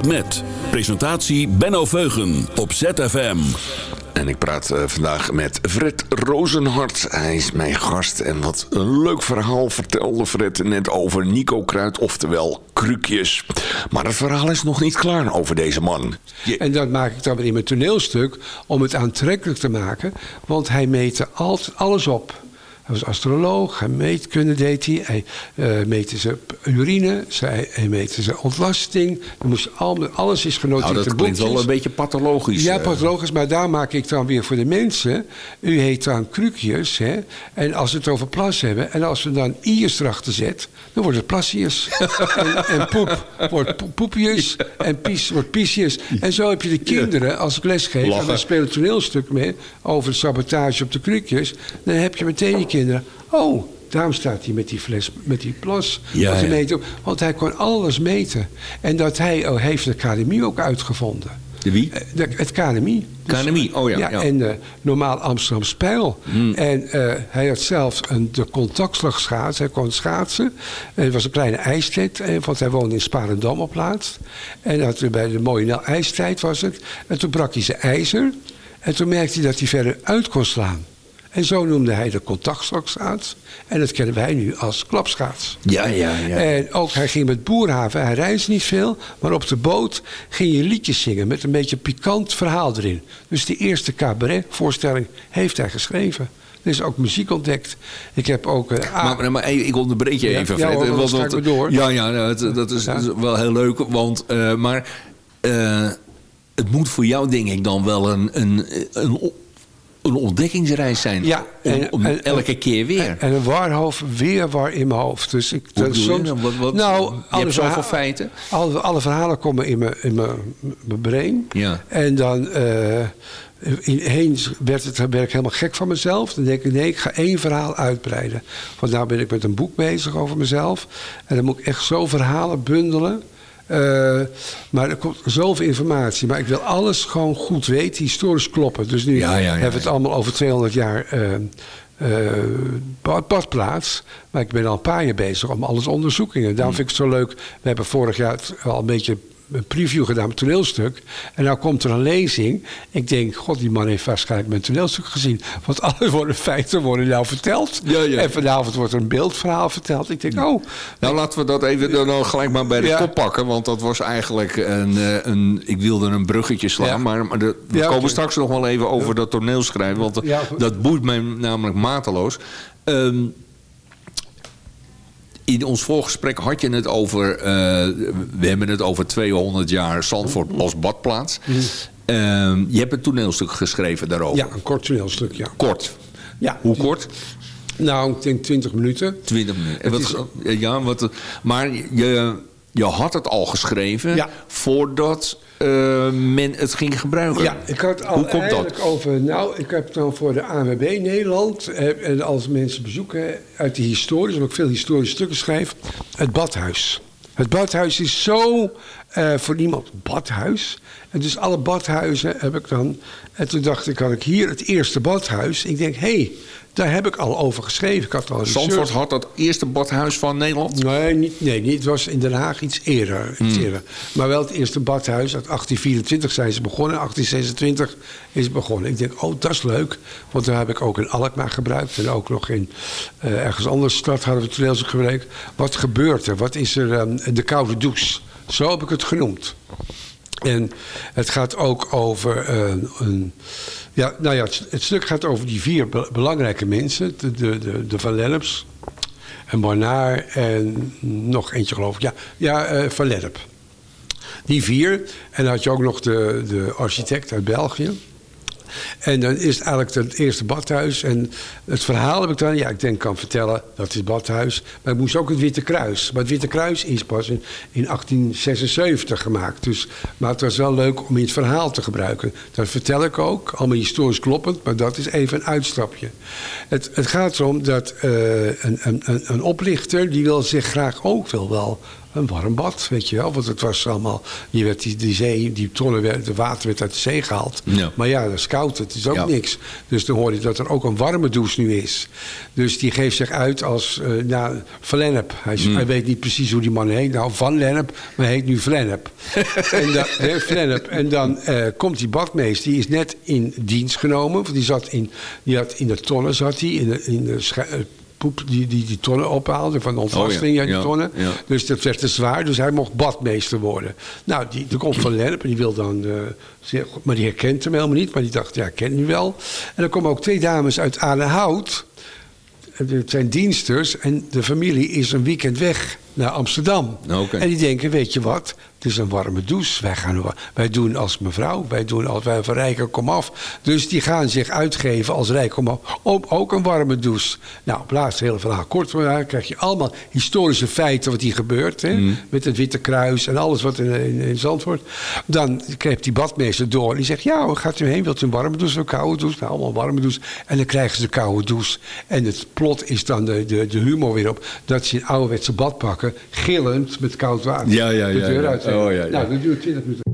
Gesprek met. Presentatie Benno Veugen op ZFM. En ik praat eh, vandaag met Fred Rozenhart. Hij is mijn gast. En wat een leuk verhaal vertelde Fred net over Nico Kruid, oftewel Krukjes. Maar het verhaal is nog niet klaar over deze man. En dat maak ik dan weer in mijn toneelstuk om het aantrekkelijk te maken. Want hij meette altijd alles op. Hij was astroloog, hij meetkunde deed hij. Hij uh, meette zijn urine, hij, hij meette zijn ontlasting. Er moest al, alles is genoteerd nou, dat klinkt wel een beetje pathologisch. Ja, pathologisch, maar daar maak ik dan weer voor de mensen. U heet dan krukjes, hè. En als we het over plas hebben... en als we dan iers erachter zetten... dan wordt het plasjes. en, en, poep wordt poepjes. En pies wordt piesjes. En zo heb je de kinderen, als ik les geef... en dan speel een toneelstuk mee... over sabotage op de krukjes... dan heb je meteen die kinderen... oh, daarom staat hij met die fles, met die plas. Ja, ja. Meten, want hij kon alles meten. En dat hij oh, heeft de academie ook uitgevonden. De wie? De, het KNMI. KNMI, oh ja. ja, ja. En uh, normaal Amsterdam Spijl. Hmm. En uh, hij had zelfs een, de contactslag schaatsen. Hij kon schaatsen. En het was een kleine ijstijd. Want hij woonde in Sparendam op laatst. En had, bij de mooie ijstijd was het. En toen brak hij zijn ijzer. En toen merkte hij dat hij verder uit kon slaan. En zo noemde hij de contactslagschaats. En dat kennen wij nu als klapschaats. Ja, ja, ja. En ook hij ging met boerhaven. Hij reisde niet veel. Maar op de boot ging je liedjes zingen met een beetje pikant verhaal erin. Dus die eerste cabaretvoorstelling heeft hij geschreven. Er is ook muziek ontdekt. Ik heb ook... Uh, maar, maar, ik onderbreek je even, ja, Fred. Ja, want, want, want, door. Ja, ja dat, dat is, ja. wel heel leuk. Want, uh, maar uh, het moet voor jou denk ik dan wel een, een, een een ontdekkingsreis zijn. Ja, en, om, om en, elke keer weer. En, en een warhoofd, weer war in mijn hoofd. Dus ik, Hoe soms, je? Wat, wat, nou, je hebt zoveel feiten. Alle, alle verhalen komen in mijn, in mijn, brein. Ja. En dan uh, ineens werd, het, werd ik helemaal gek van mezelf. Dan denk ik, nee, ik ga één verhaal uitbreiden. Vandaar ben ik met een boek bezig over mezelf. En dan moet ik echt zo verhalen bundelen. Uh, maar er komt zoveel informatie. Maar ik wil alles gewoon goed weten, historisch kloppen. Dus nu ja, ja, ja, hebben we het allemaal over 200 jaar uh, uh, badplaats. Maar ik ben al een paar jaar bezig om alles onderzoekingen. Daarom vind ik het zo leuk. We hebben vorig jaar al een beetje een preview gedaan met toneelstuk. En nou komt er een lezing. Ik denk, god, die man heeft waarschijnlijk mijn toneelstuk gezien. Want alle worden feiten worden nou verteld. Ja, ja. En vanavond wordt er een beeldverhaal verteld. Ik denk, oh. Nou, laten we dat even dan al gelijk maar bij de ja. kop pakken. Want dat was eigenlijk een... een ik wilde een bruggetje slaan. Maar, maar de, we komen okay. straks nog wel even over dat toneelschrijven. Want dat boeit mij namelijk mateloos. Um, in ons voorgesprek had je het over... Uh, we hebben het over 200 jaar Zandvoort als badplaats. Mm. Uh, je hebt een toneelstuk geschreven daarover. Ja, een kort toneelstuk, ja. Kort? Ja. Hoe kort? Nou, ik denk 20 minuten. 20 minuten. En wat, is... Ja, wat, maar je, je had het al geschreven ja. voordat uh, men het ging gebruiken. Ja, ik had al Hoe komt eigenlijk dat? over... Nou, ik heb dan voor de ANWB Nederland... Eh, en als mensen bezoeken uit de historie... omdat ik veel historische stukken schrijf... het badhuis. Het badhuis is zo uh, voor niemand badhuis. En dus alle badhuizen heb ik dan... En toen dacht ik, had ik hier het eerste badhuis. Ik denk, hé, hey, daar heb ik al over geschreven. Ik had Zandvoort had dat eerste badhuis van Nederland? Nee, niet, nee niet, het was in Den Haag iets eerder, iets Hmm. eerder. Maar wel het eerste badhuis. Uit 1824 zijn ze begonnen. 1826 is het begonnen. Ik denk, oh, dat is leuk. Want daar heb ik ook in Alkmaar gebruikt. En ook nog in uh, ergens anders stad hadden we toneelstuk gebruikt. Wat gebeurt er? Wat is er? Um, de koude douche. Zo heb ik het genoemd. En het gaat ook over uh, een... Ja, nou ja, het, stuk gaat over die vier be belangrijke mensen. De, de, de, Van Lenneps en Barnaar en nog eentje geloof ik. Ja, ja uh, Van Lennep. Die vier. En dan had je ook nog de, de architect uit België. En dan is het eigenlijk het eerste badhuis. En het verhaal heb ik dan, ja, ik denk kan vertellen, dat is het badhuis. Maar ik moest ook het Witte Kruis. Maar het Witte Kruis is pas in, in 1876 gemaakt. Dus, maar het was wel leuk om in het verhaal te gebruiken. Dat vertel ik ook, allemaal historisch kloppend, maar dat is even een uitstapje. Het, het gaat erom dat uh, een, een, een oplichter, die wil zich graag ook wel, wel een warm bad, weet je wel. Want het was allemaal, je werd die, die zee, die tonnen, werd, de water werd uit de zee gehaald. Maar ja, dat is koud, het is ook niks. Dus dan hoor je dat er ook een warme douche nu is. Dus die geeft zich uit als, uh, nou, Van Lennep. Hij, mm. hij, weet niet precies hoe die man heet. Nou, Van Lennep, maar hij heet nu Flennep. en, dan, Flennep. en dan uh, komt die badmeester, die is net in dienst genomen. Die zat in, die had in de tonnen, zat hij, in de, in de poep die, die die tonnen ophaalde van de ontlasting oh, ja. die tonnen. Dus dat werd te zwaar, dus hij mocht badmeester worden. Nou, die, er komt Van Lennep en die wil dan... Uh, maar die herkent hem helemaal niet, maar die dacht, ja, ik ken hem wel. En dan komen ook twee dames uit Adenhout. Het zijn diensters en de familie is een weekend weg naar Amsterdam. En die denken, weet je wat, het is een warme douche. Wij, gaan, wij doen als mevrouw, wij doen als wij van rijker komaf. Dus die gaan zich uitgeven als rijk komaf om ook een warme douche. Nou, op laatst heel verhaal kort, maar krijg je allemaal historische feiten wat hier gebeurt. Hè? Mm. Met het Witte Kruis en alles wat in, in, in Zandvoort. Dan krijgt die badmeester door en die zegt, ja, gaat u heen? Wilt u een warme douche of een koude douche? Nou, allemaal warme douche. En dan krijgen ze de koude douche. En het plot is dan de, de, de humor weer op dat ze een ouderwetse bad pakken, gillend met koud water. Ja, ja, ja. ja, ja. Oh, ja, ja. Nou, dat duurt 20 minuten.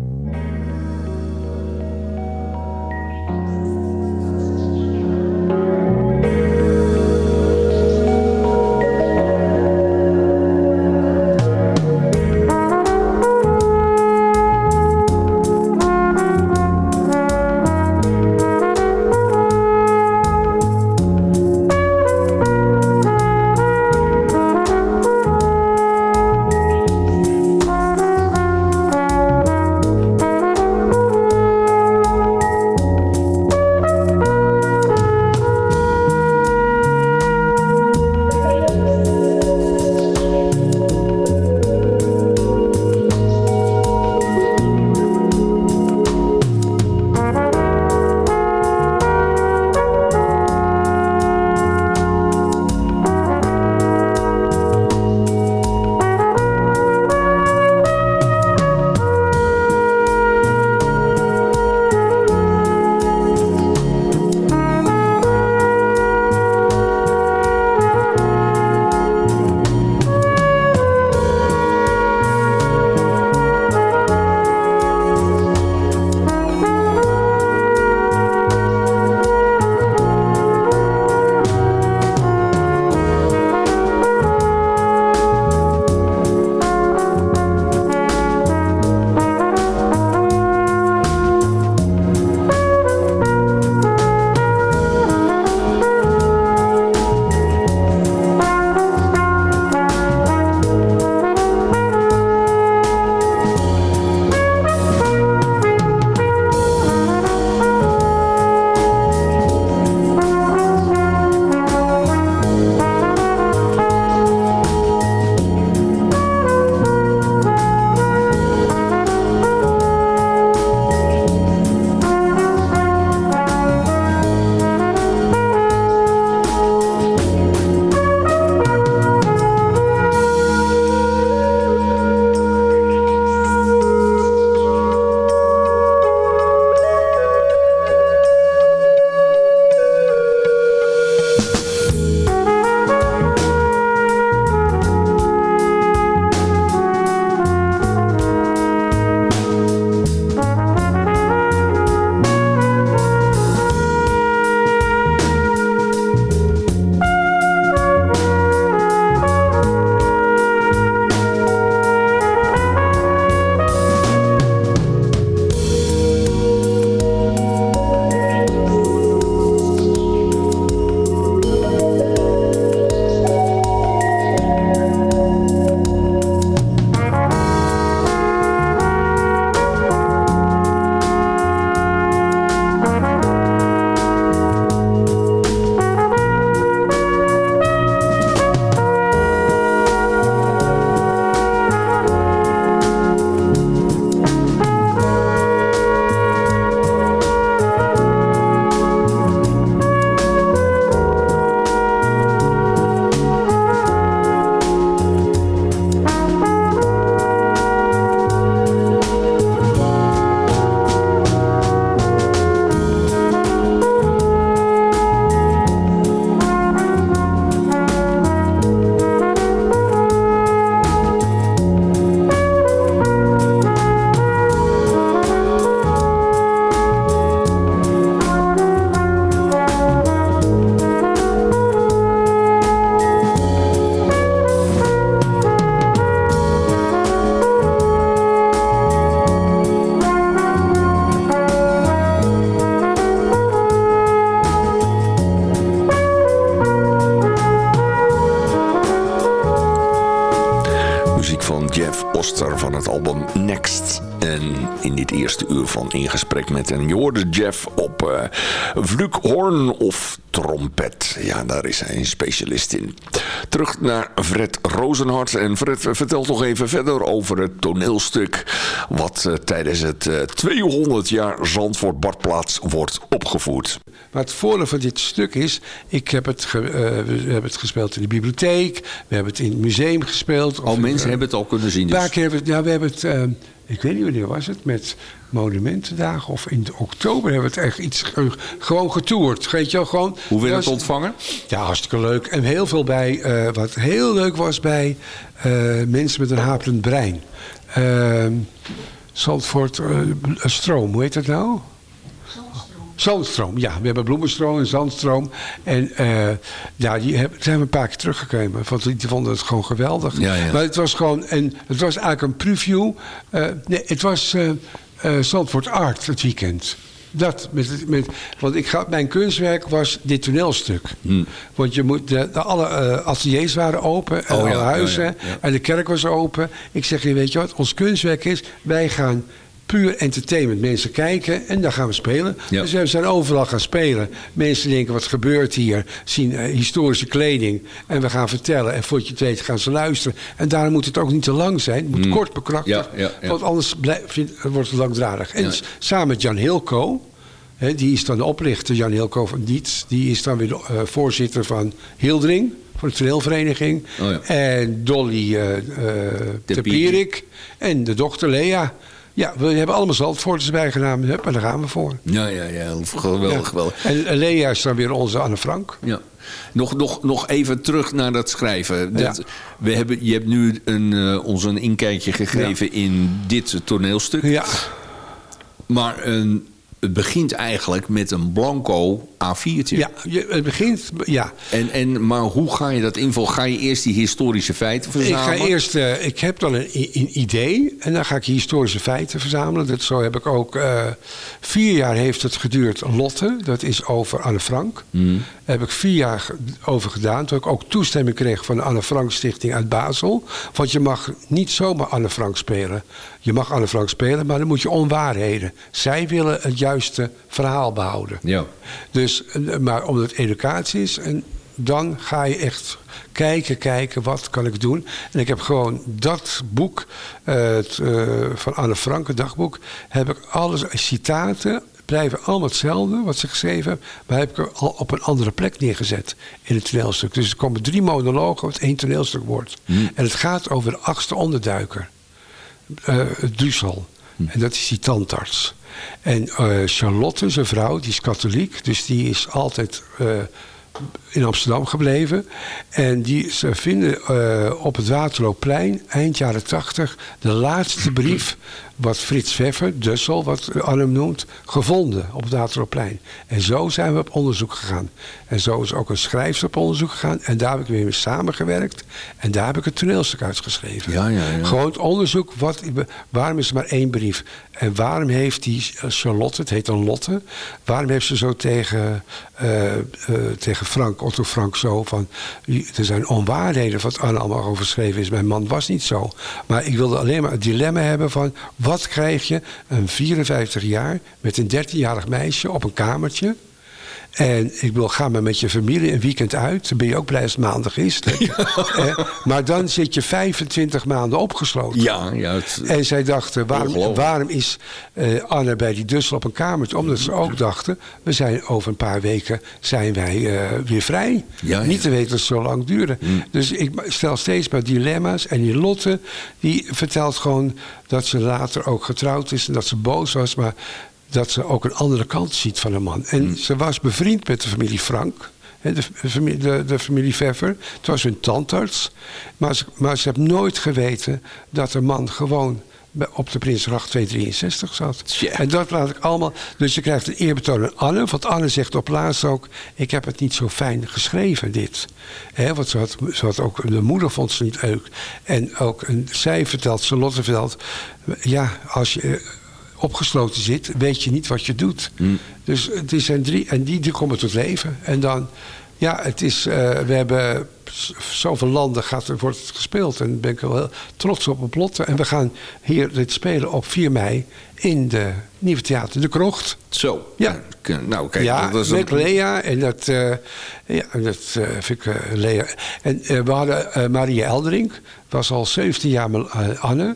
Van In Gesprek met en je hoorde Jeff op uh, vlukhorn of trompet. Ja, daar is hij een specialist in. Terug naar Fred Rozenhart. En Fred, vertel toch even verder over het toneelstuk... wat uh, tijdens het uh, 200 jaar Zandvoort Badplaats wordt opgevoerd. Maar het voordeel van dit stuk is... ik heb het, ge, uh, we hebben het gespeeld in de bibliotheek... we hebben het in het museum gespeeld. Al mensen hebben het al kunnen zien dus. Een paar keer hebben we, ja, we hebben het... Ik weet niet wanneer was het, met Monumentendagen of in oktober hebben we het echt iets gewoon getoerd. Weet je wel, gewoon. Hoe wil je het ontvangen? Ja, hartstikke leuk. En heel veel bij, uh, wat heel leuk was bij uh, mensen met een haperend brein. Uh, Zandvoort Stroom, hoe heet dat nou? Zandstroom, ja. We hebben bloemenstroom en zandstroom. En uh, ja, die hebben, zijn we een paar keer teruggekomen. Want die vonden het gewoon geweldig. Ja, ja. Maar het was gewoon, en het was eigenlijk een preview. Uh, nee, het was uh, Zandvoort Art het weekend. Dat, met, met, want ik ga, mijn kunstwerk was dit toneelstuk. Hmm. Want je moet, de, de alle ateliers waren open. En oh, alle ja, huizen. Ja, ja, en de kerk was open. Ik zeg je, weet je wat, ons kunstwerk is... wij gaan puur entertainment. Mensen kijken en dan gaan we spelen. Ja. Dus we zijn overal gaan spelen. Mensen denken, wat gebeurt hier? Zien uh, historische kleding. En we gaan vertellen. En voordat je het weet gaan ze luisteren. En daarom moet het ook niet te lang zijn. Het moet Mm. kort bekrachtigd. Ja. Want anders wordt het langdradig. En samen met Jan Hilco... Hè, die is dan de oprichter, Jan Hilco van Dietz. Die is dan weer de uh, voorzitter van Hildering... van de toneelvereniging. Oh ja. En Dolly uh, De Pierik. En de dochter Lea. Ja, we hebben allemaal Zandvoorters bijgenomen. Hup, en daar gaan we voor. Ja, ja, ja. Geweldig, Ja. geweldig. En Lea is dan weer onze Anne Frank. Ja. Nog, nog, nog even terug naar dat schrijven. Dat, Ja. we hebben, je hebt nu een, uh, ons een inkijkje gegeven in dit toneelstuk. Ja, Maar een, het begint eigenlijk met een blanco A4'tje. ja het begint... Ja, En, en, maar hoe ga je dat invullen? Ga je eerst die historische feiten ik verzamelen? ga eerst... eh, ik heb dan een, idee. En dan ga ik historische feiten verzamelen. Dat, zo heb ik ook... eh, vier jaar heeft het geduurd. Lotte, dat is over Anne Frank. Daar heb ik vier jaar over gedaan. Toen ik ook toestemming kreeg van de Anne Frank Stichting uit Basel. Want je mag niet zomaar Anne Frank spelen. Je mag Anne Frank spelen, maar dan moet je onwaarheden. Zij willen het juiste verhaal behouden. Ja. Dus, maar omdat het educatie is, en dan ga je echt kijken, kijken, wat kan ik doen. En ik heb gewoon dat boek eh, het, eh, van Anne Frank, het dagboek, heb ik alles, citaten, blijven allemaal hetzelfde wat ze geschreven hebben, maar heb ik er al op een andere plek neergezet in het toneelstuk. Dus er komen drie monologen wat één toneelstuk wordt. En het gaat over de achtste onderduiker, eh Dussel. En dat is die tandarts. En eh, Charlotte, zijn vrouw, die is katholiek. Dus die is altijd eh, in Amsterdam gebleven. En die, ze vinden eh, op het Waterloopplein, eind jaren tachtig... de laatste brief wat Frits Pfeffer, Dussel, wat Anne hem noemt... gevonden op het Waterloopplein. En zo zijn we op onderzoek gegaan. En zo is ook een schrijfster op onderzoek gegaan. En daar heb ik weer mee samengewerkt. En daar heb ik het toneelstuk uitgeschreven. Ja, ja, ja. Gewoon het onderzoek, wat, waarom is er maar één brief? En waarom heeft die Charlotte, het heet dan Lotte... waarom heeft ze zo tegen, eh, eh, tegen Frank, Otto Frank zo van... er zijn onwaarheden wat Anne allemaal over geschreven is. Mijn man was niet zo. Maar ik wilde alleen maar het dilemma hebben van... wat krijg je een 54 jaar met een 13-jarig meisje op een kamertje... En ik wil, ga maar met je familie een weekend uit. Dan ben je ook blij als het maandag is. Eh, maar dan zit je 25 maanden opgesloten. Ja, ja. Het, En zij dachten, waarom, waarom is eh, Anne bij die Dussel op een kamertje? Omdat ze ook dachten, we zijn over een paar weken zijn wij eh, weer vrij. Ja. Niet te weten dat het zo lang duurde. Dus ik stel steeds maar dilemma's. En die Lotte, die vertelt gewoon dat ze later ook getrouwd is. En dat ze boos was, maar dat ze ook een andere kant ziet van een man. En ze was bevriend met de familie Frank. De, familie, de, de familie Pfeffer. Het was hun tandarts. Maar ze, maar ze heeft nooit geweten dat de man gewoon op de Prinsgracht 263 zat. En dat laat ik allemaal... Dus je krijgt een eerbetoon aan Anne. Want Anne zegt op laatst ook... ik heb het niet zo fijn geschreven, dit. Want ze had, ze had ook... De moeder vond ze niet leuk. En ook een, zij vertelt, Charlotte vertelt... ja, als je opgesloten zit... weet je niet wat je doet. Dus het zijn drie... En die, die komen tot leven. En dan... Ja, het is... eh, we hebben zoveel landen gaat, wordt het gespeeld. En daar ben ik wel heel trots op op Lotte. En we gaan hier dit spelen op 4 mei in de Nieuwe Theater De Krocht. Zo. Ja. Nou, kijk, ja, dat is met een- Lea. En dat, eh, ja, dat eh, vind ik Lea. En we hadden Maria Elderink. Was al 17 jaar met Anne.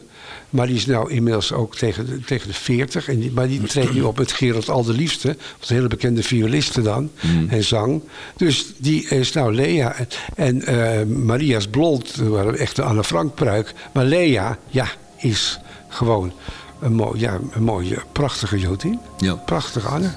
Maar die is nou inmiddels ook tegen de, tegen de 40. En die, maar die treedt nu op met Gerard Alderliefste. Wat een hele bekende violiste dan. En zang. Dus die is nou Lea. En, en eh, Maria is blond. We hadden echt de Anne Frank pruik. Maar Lea, ja, is gewoon een, mooi, ja, een mooie, prachtige Jodien. Ja. Prachtige Anne.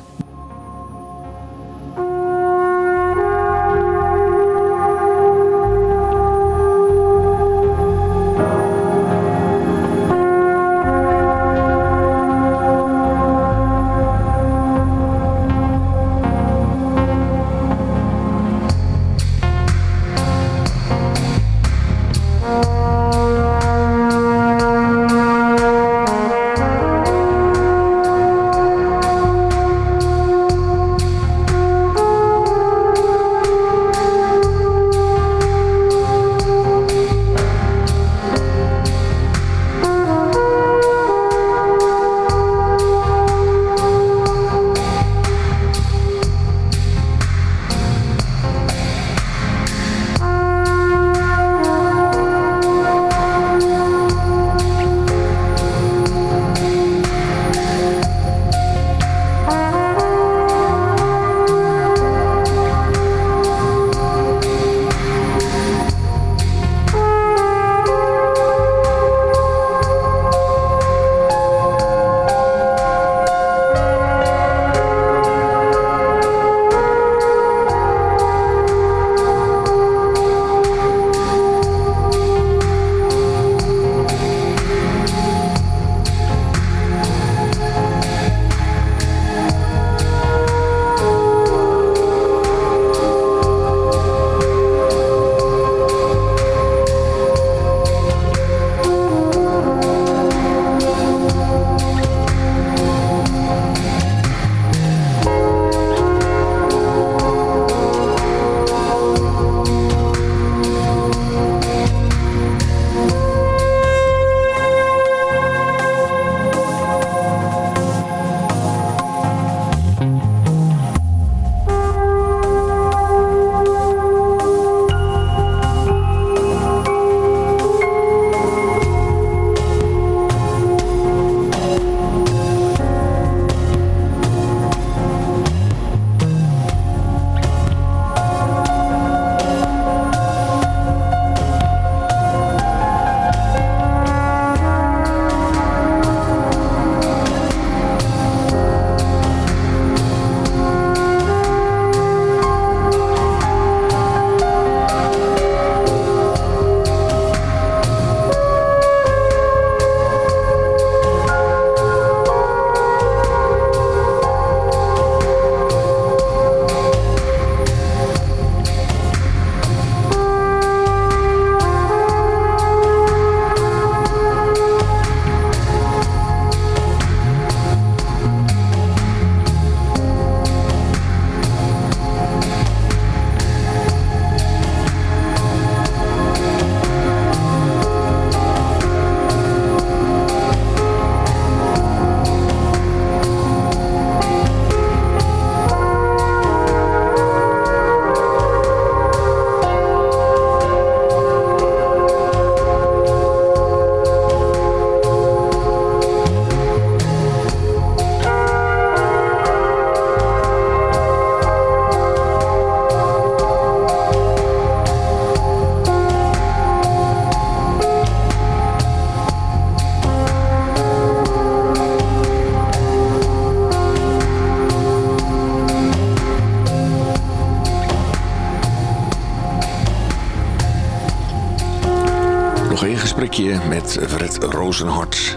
Rozenhart.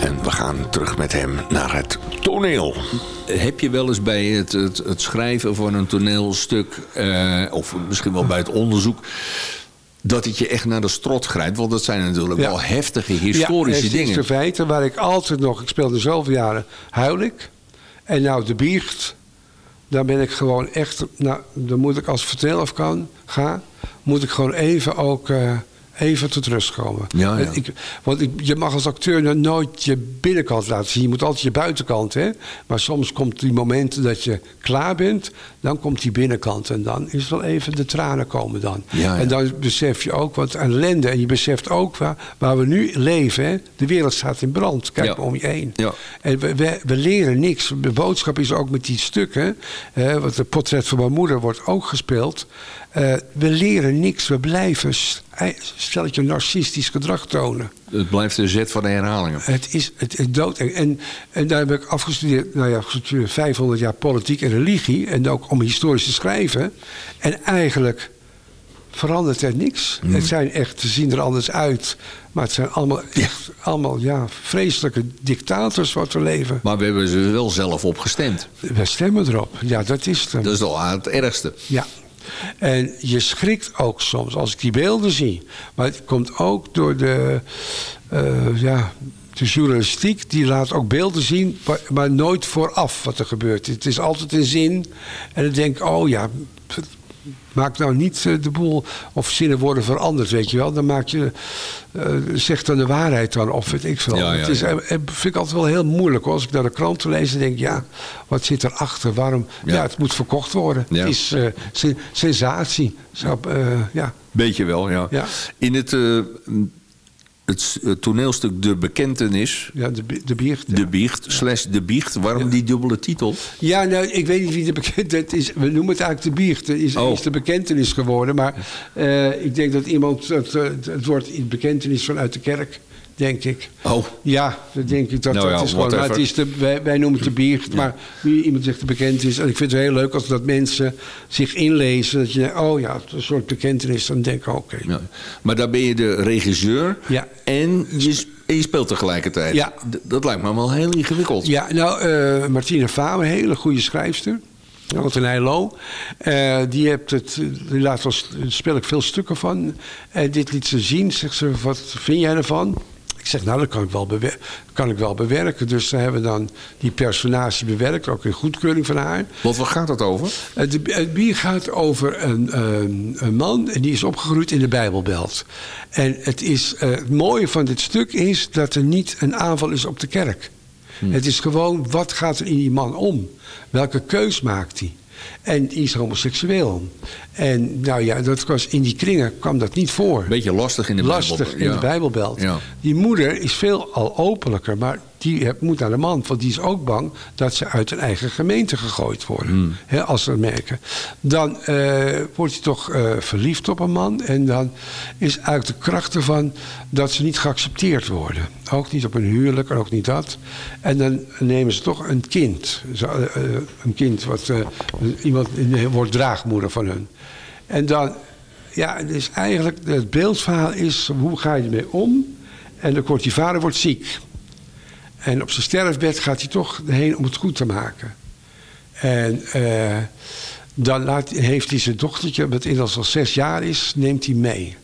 En we gaan terug met hem naar het toneel. Heb je wel eens bij het, het, het schrijven van een toneelstuk... eh, of misschien wel bij het onderzoek... dat het je echt naar de strot grijpt? Want dat zijn natuurlijk Ja. wel heftige historische ja, dingen. de feiten waar ik altijd nog... Ik speelde zoveel jaren huil ik. En nou de biecht... Dan ben ik gewoon echt... Nou, dan moet ik als vertel of kan, ga... moet ik gewoon even ook even tot rust komen. Ja, ja. Ik, want ik, je mag als acteur nooit je binnenkant laten zien. Je moet altijd je buitenkant. Hè? Maar soms komt die moment dat je klaar bent. Dan komt die binnenkant. En dan is wel even de tranen komen dan. Ja, en dan besef je ook wat ellende. En je beseft ook waar, waar we nu leven. Hè? De wereld staat in brand. Kijk maar om je heen. En we, we, we, leren niks. De boodschap is ook met die stukken. Hè? Want het portret van mijn moeder wordt ook gespeeld. Uh, we leren niks. We blijven stelletje narcistisch gedrag tonen. Het blijft de zet van de herhalingen. Het is het, het dood. En, en daar heb ik afgestudeerd, nou ja, 500 jaar politiek en religie. En ook om historisch te schrijven. En eigenlijk verandert er niks. Hmm. Het zijn echt, ze zien er anders uit. Maar het zijn allemaal, echt, allemaal ja, vreselijke dictators wat we leven. Maar we hebben ze wel zelf opgestemd. We stemmen erop. Ja, dat is het. Dat is al het ergste. Ja, en je schrikt ook soms als ik die beelden zie. Maar het komt ook door de, uh, ja, de journalistiek. Die laat ook beelden zien, maar, nooit vooraf wat er gebeurt. Het is altijd een zin. En dan denk ik, oh ja, maak nou niet eh, de boel of zinnen worden veranderd, weet je wel. Dan maak je, uh, zeg dan de waarheid dan, of weet ik veel. het is, ja. vind ik altijd wel heel moeilijk. Als ik naar de kranten lees, dan denk ik, ja, wat zit erachter? Waarom? Ja, het moet verkocht worden. Het is uh, sensatie. Zo, ja. Beetje wel, ja. In het het, toneelstuk De Bekentenis. Ja, de, de biecht. De biecht, slash De Biecht. Waarom die dubbele titel? Ja, nou, ik weet niet wie de bekentenis is. We noemen het eigenlijk De Biecht. Het is, oh. is de bekentenis geworden. Maar uh, ik denk dat iemand het, het woord bekentenis vanuit de kerk denk ik. Oh. Ja, dat denk ik. Dat, nou dat is gewoon, maar het is de, wij, wij noemen het de biecht, maar wie iemand zegt de bekend is. En ik vind het heel leuk als dat mensen zich inlezen. Dat je oh ja, een soort bekentenis. Dan denk ik, oké. Ja. Maar daar ben je de regisseur ja. en je, je speelt tegelijkertijd. Ja. dat lijkt me wel heel ingewikkeld. Ja, nou, uh, Martine Faber, een hele goede schrijfster. Antonij Lo. Uh, die, hebt het, die laat wel, speel ik veel stukken van. En dit liet ze zien. Zegt ze, wat vind jij ervan? Zeg, nou, dat kan ik wel, kan ik wel bewerken. Dus ze hebben dan die personage bewerkt, ook in goedkeuring van haar. Wat, wat gaat het over? Het, het bier gaat over een, een, man en die is opgegroeid in de Bijbelbelt. En het, is, uh, het mooie van dit stuk is dat er niet een aanval is op de kerk. Hm. Het is gewoon, wat gaat er in die man om? Welke keus maakt hij? En die is homoseksueel. En nou ja, dat was, in die kringen kwam dat niet voor. Beetje lastig in de lastig Bijbelbelt. in de Bijbelbelt. Ja. Die moeder is veel al openlijker, maar die moet naar de man. Want die is ook bang dat ze uit een eigen gemeente gegooid worden. Hmm. als ze dat merken. Dan uh, wordt hij toch uh, verliefd op een man. En dan is eigenlijk de kracht ervan dat ze niet geaccepteerd worden. Ook niet op een huwelijk en ook niet dat. En dan nemen ze toch een kind. Uh, een kind wat iemand wordt draagmoeder van hun. En dan, ja, dus eigenlijk het beeldverhaal is hoe ga je ermee om? En dan wordt die vader wordt ziek. En op zijn sterfbed gaat hij toch heen om het goed te maken. En uh, dan laat, heeft hij zijn dochtertje, dat inmiddels al zes jaar is, neemt hij mee.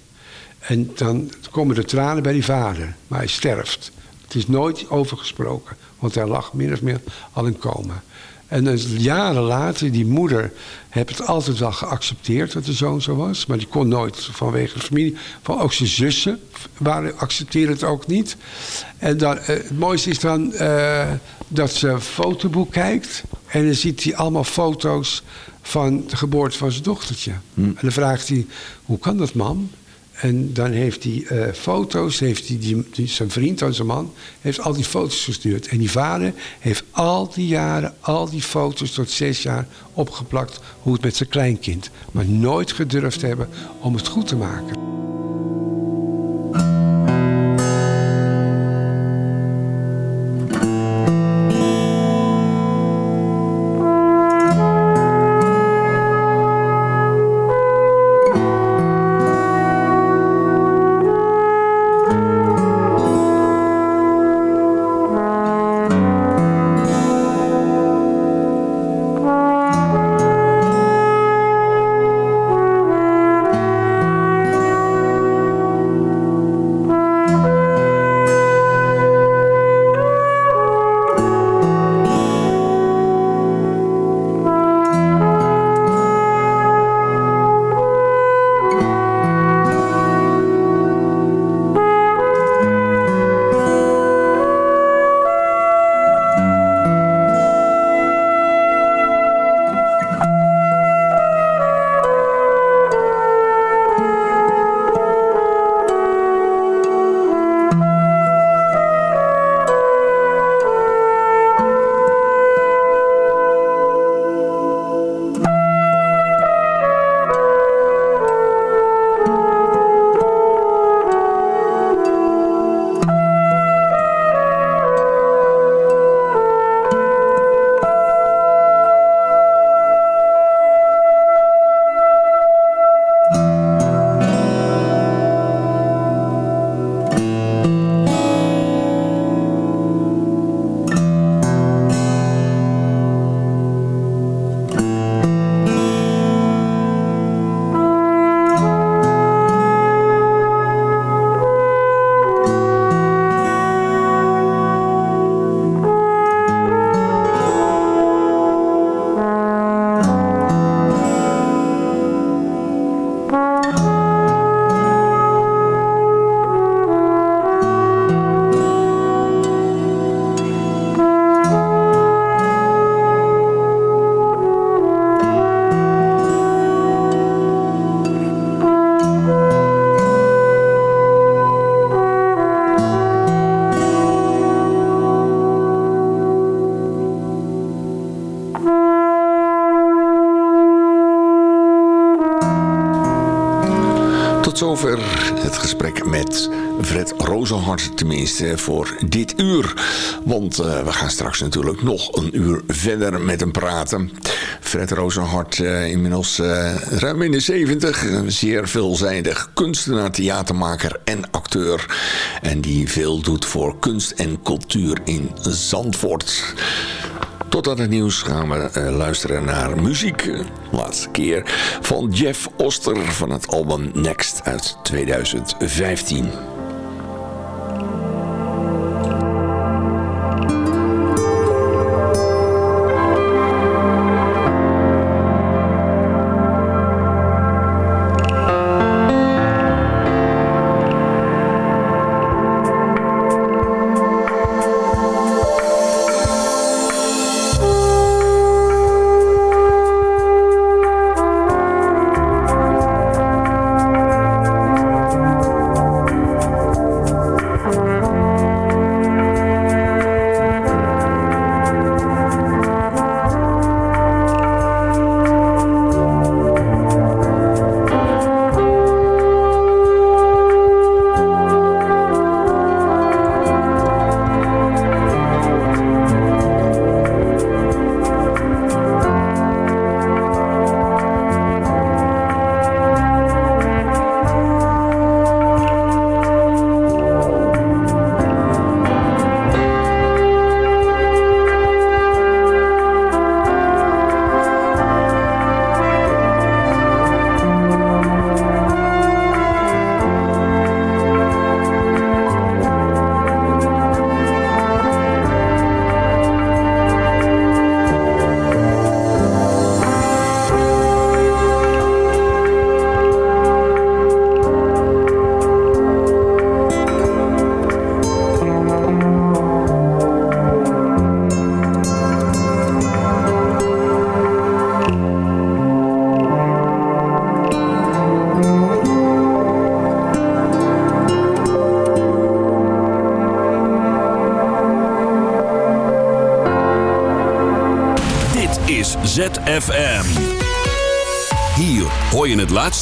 En dan komen de tranen bij die vader, maar hij sterft. Het is nooit overgesproken, want hij lag min of meer al in coma. En dan jaren later, die moeder heeft het altijd wel geaccepteerd dat de zoon zo was. Maar die kon nooit vanwege de familie. Van ook zijn zussen waren, accepteerden het ook niet. En dan, eh, het mooiste is dan uh, dat ze een fotoboek kijkt. En dan ziet hij allemaal foto's van de geboorte van zijn dochtertje. Hm. En dan vraagt hij, hoe kan dat mam? En dan heeft hij uh, foto's, heeft hij die, zijn vriend, zijn man, heeft al die foto's gestuurd. En die vader heeft al die jaren, al die foto's tot zes jaar opgeplakt hoe het met zijn kleinkind. Maar nooit gedurfd hebben om het goed te maken. Rozenhart, tenminste voor dit uur. Want uh, we gaan straks natuurlijk nog een uur verder met hem praten. Fred Rozenhart, uh, inmiddels uh, ruim in de 70, een zeer veelzijdig kunstenaar, theatermaker en acteur. En die veel doet voor kunst en cultuur in Zandvoort. Tot aan het nieuws gaan we luisteren naar muziek. Laatste keer van Jeff Oster van het album Next uit 2015.